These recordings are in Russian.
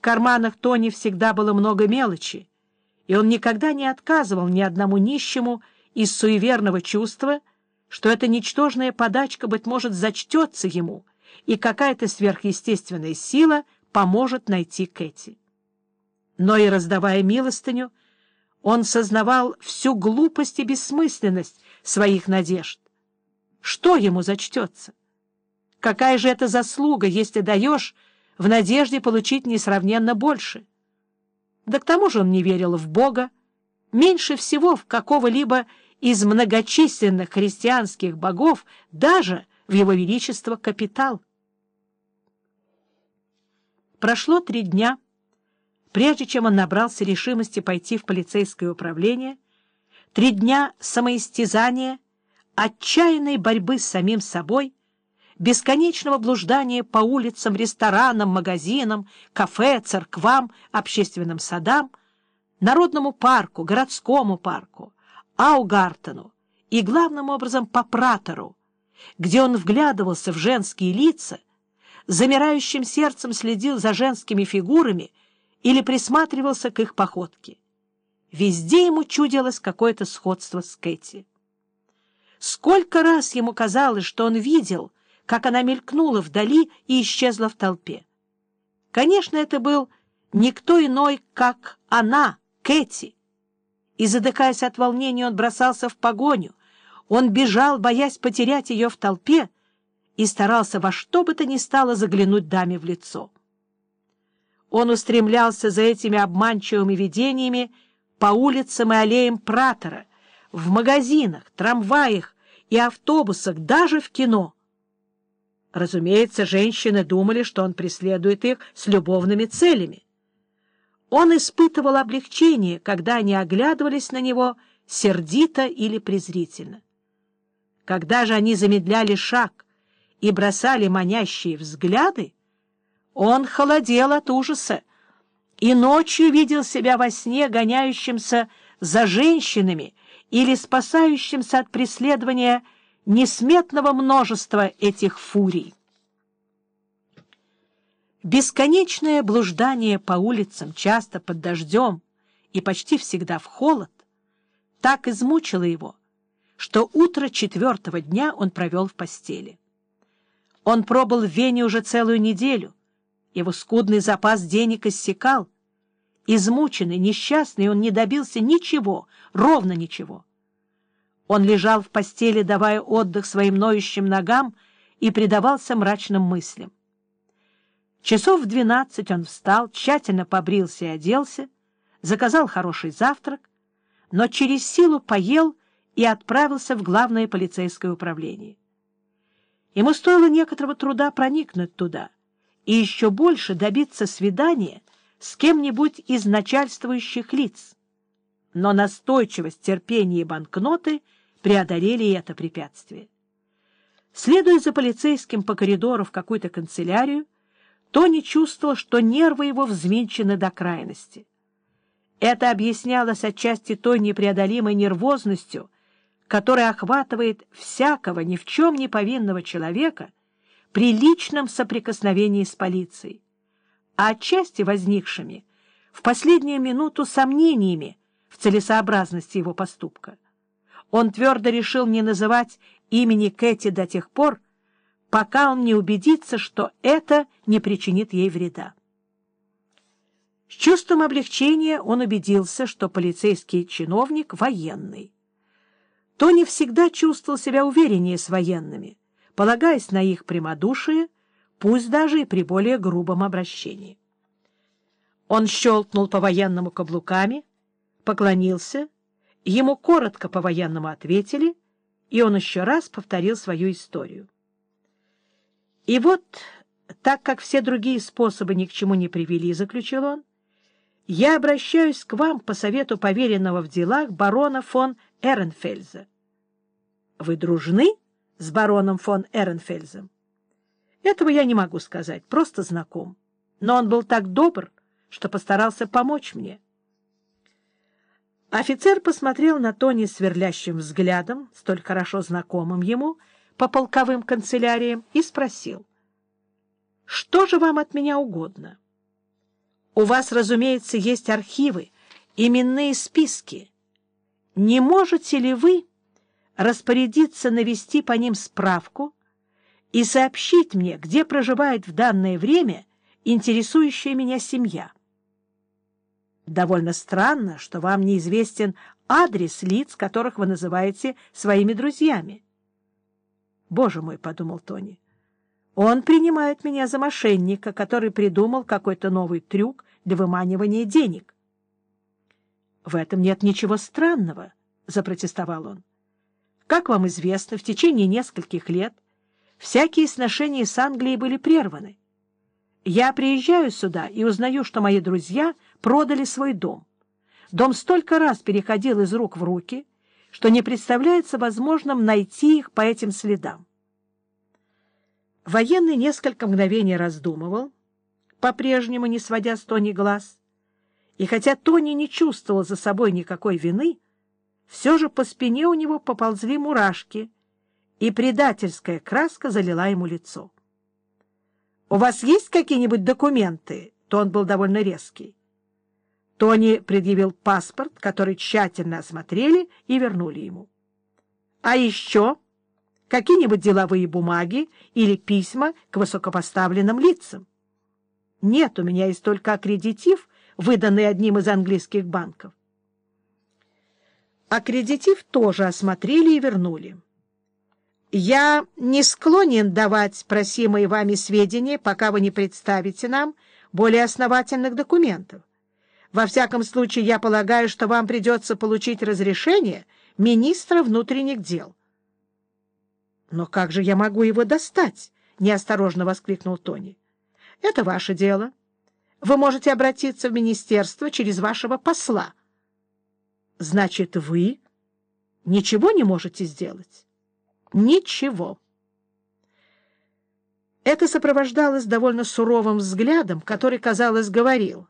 В карманах Тони всегда было много мелочи, и он никогда не отказывал ни одному нищему из суеверного чувства, что эта ничтожная подачка, быть может, зачтется ему, и какая-то сверхъестественная сила поможет найти Кэти. Но и раздавая милостыню, он сознавал всю глупость и бессмысленность своих надежд. Что ему зачтется? Какая же это заслуга, если даешь в надежде получить несравненно больше? Да к тому же он не верил в Бога, меньше всего в какого-либо из многочисленных христианских богов, даже в его величество капитал. Прошло три дня, прежде чем он набрался решимости пойти в полицейское управление, три дня самоистязания, отчаянной борьбы с самим собой, бесконечного блуждания по улицам, ресторанам, магазинам, кафе, церквам, общественным садам, народному парку, городскому парку, Аугартену и, главным образом, по Пратору, где он вглядывался в женские лица, замирающим сердцем следил за женскими фигурами или присматривался к их походке. Везде ему чудилось какое-то сходство с Кэти. Сколько раз ему казалось, что он видел, как она мелькнула вдали и исчезла в толпе. Конечно, это был никто иной, как она, Кэти, и, задыхаясь от волнения, он бросался в погоню. Он бежал, боясь потерять ее в толпе, и старался во что бы то ни стало заглянуть даме в лицо. Он устремлялся за этими обманчивыми видениями по улицам и аллеям Пратора, в магазинах, трамваях и автобусах, даже в кино. Разумеется, женщины думали, что он преследует их с любовными целями. Он испытывал облегчение, когда они оглядывались на него сердито или презрительно. Когда же они замедляли шаг и бросали манящие взгляды, он холодел от ужаса и ночью видел себя во сне гоняющимся за женщинами или спасающимся от преследования несметного множества этих фурий. Бесконечное блуждание по улицам, часто под дождем и почти всегда в холод, так измучило его, что утро четвертого дня он провел в постели. Он пробыл в Вене уже целую неделю, его скудный запас денег иссякал. Измученный, несчастный, он не добился ничего, ровно ничего. Он лежал в постели, давая отдых своим ноющим ногам, и предавался мрачным мыслям. Часов в двенадцать он встал, тщательно побрился и оделся, заказал хороший завтрак, но через силу поел и отправился в главное полицейское управление. Ему стоило некоторого труда проникнуть туда и еще больше добиться свидания с кем-нибудь из начальствующих лиц. Но настойчивость, терпение и банкноты преодолели это препятствие. Следуя за полицейским по коридору в какую-то канцелярию, Тони чувствовал, что нервы его взвинчены до крайности. Это объяснялось отчасти той непреодолимой нервозностью, которая охватывает всякого ни в чем не повинного человека при личном соприкосновении с полицией, а отчасти возникшими в последнюю минуту сомнениями в целесообразности его поступка. Он твердо решил не называть имени Кэти до тех пор, пока он не убедится, что это не причинит ей вреда. С чувством облегчения он убедился, что полицейский чиновник военный. Тони всегда чувствовал себя увереннее с военными, полагаясь на их прямодушие, пусть даже и при более грубом обращении. Он щелкнул по-военному каблуками, поклонился, ему коротко по-военному ответили, и он еще раз повторил свою историю. И вот, так как все другие способы ни к чему не привели, — заключил он, — я обращаюсь к вам по совету поверенного в делах барона фон Эренфельза. Вы дружны с бароном фон Эренфельзом? Этого я не могу сказать, просто знаком. Но он был так добр, что постарался помочь мне. Офицер посмотрел на Тони сверлящим взглядом, столь хорошо знакомым ему, — по полковым канцеляриям и спросил, «Что же вам от меня угодно?» У вас, разумеется, есть архивы, именные списки. Не можете ли вы распорядиться навести по ним справку и сообщить мне, где проживает в данное время интересующая меня семья? Довольно странно, что вам неизвестен адрес лиц, которых вы называете своими друзьями. «Боже мой!» — подумал Тони. «Он принимает меня за мошенника, который придумал какой-то новый трюк для выманивания денег». «В этом нет ничего странного», — запротестовал он. «Как вам известно, в течение нескольких лет всякие сношения с Англией были прерваны. Я приезжаю сюда и узнаю, что мои друзья продали свой дом. Дом столько раз переходил из рук в руки, что не представляется возможным найти их по этим следам. Военный несколько мгновений раздумывал, по-прежнему не сводя с Тони глаз, и хотя Тони не чувствовал за собой никакой вины, все же по спине у него поползли мурашки, и предательская краска залила ему лицо. — У вас есть какие-нибудь документы? Тон был довольно резкий. Тони предъявил паспорт, который тщательно осмотрели и вернули ему. — А еще какие-нибудь деловые бумаги или письма к высокопоставленным лицам? — Нет, у меня есть только аккредитив, выданный одним из английских банков. Аккредитив тоже осмотрели и вернули. «Я не склонен давать просимые вами сведения, пока вы не представите нам более основательных документов. Во всяком случае, я полагаю, что вам придется получить разрешение министра внутренних дел. — Но как же я могу его достать? — неосторожно воскликнул Тони. — Это ваше дело. Вы можете обратиться в министерство через вашего посла. — Значит, вы ничего не можете сделать? — Ничего. Это сопровождалось довольно суровым взглядом, который, казалось, говорил —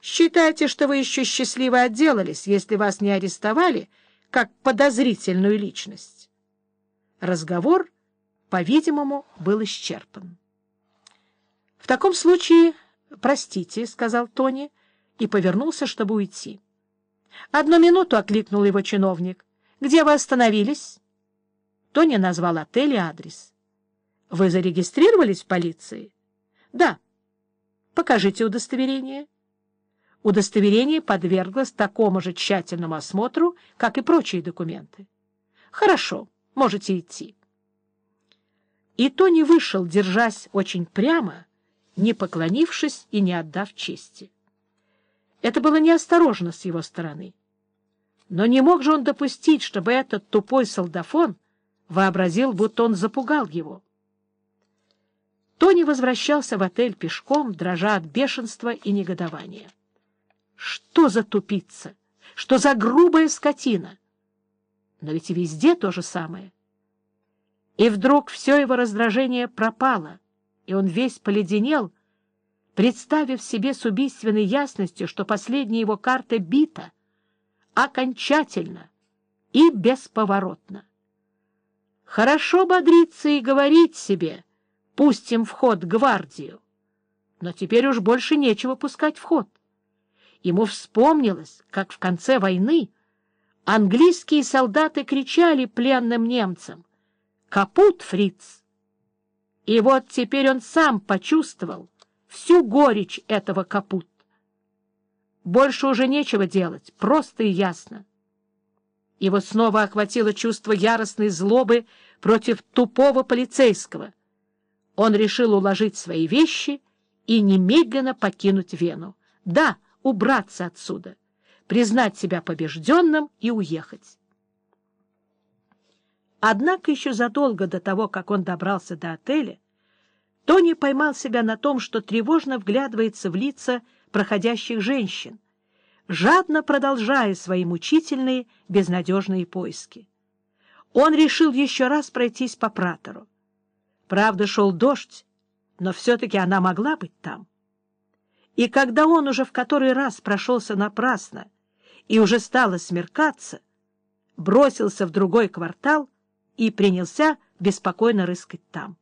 Считайте, что вы еще счастливо отделались, если вас не арестовали как подозрительную личность. Разговор, по-видимому, был исчерпан. — В таком случае, простите, — сказал Тони и повернулся, чтобы уйти. — Одну минуту окликнул его чиновник. — Где вы остановились? Тони назвал отель и адрес. — Вы зарегистрировались в полиции? — Да. — Покажите удостоверение. — удостоверение подверглось такому же тщательному осмотру, как и прочие документы. Хорошо, можете идти. И Тони вышел, держась очень прямо, не поклонившись и не отдав чести. Это было неосторожно с его стороны. Но не мог же он допустить, чтобы этот тупой солдафон вообразил, будто он запугал его. Тони возвращался в отель пешком, дрожа от бешенства и негодования. Что за тупица? Что за грубая скотина? Но ведь и везде то же самое. И вдруг все его раздражение пропало, и он весь поледенел, представив себе с убийственной ясностью, что последняя его карта бита окончательно и бесповоротно. Хорошо бодриться и говорить себе «пустим в ход гвардию», но теперь уж больше нечего пускать в ход. Ему вспомнилось, как в конце войны английские солдаты кричали пленным немцам «Капут, фриц!» И вот теперь он сам почувствовал всю горечь этого капут. Больше уже нечего делать, просто и ясно. Его снова охватило чувство яростной злобы против тупого полицейского. Он решил уложить свои вещи и немедленно покинуть Вену. Да, — убраться отсюда, признать себя побежденным и уехать. Однако еще задолго до того, как он добрался до отеля, Тони поймал себя на том, что тревожно вглядывается в лица проходящих женщин, жадно продолжая свои мучительные, безнадежные поиски. Он решил еще раз пройтись по пратору. Правда, шел дождь, но все-таки она могла быть там. И когда он уже в который раз прошелся напрасно и уже стало смеркаться, бросился в другой квартал и принялся беспокойно рыскать там.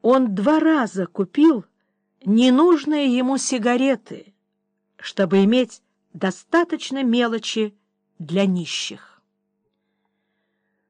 Он два раза купил ненужные ему сигареты, чтобы иметь достаточно мелочи для нищих.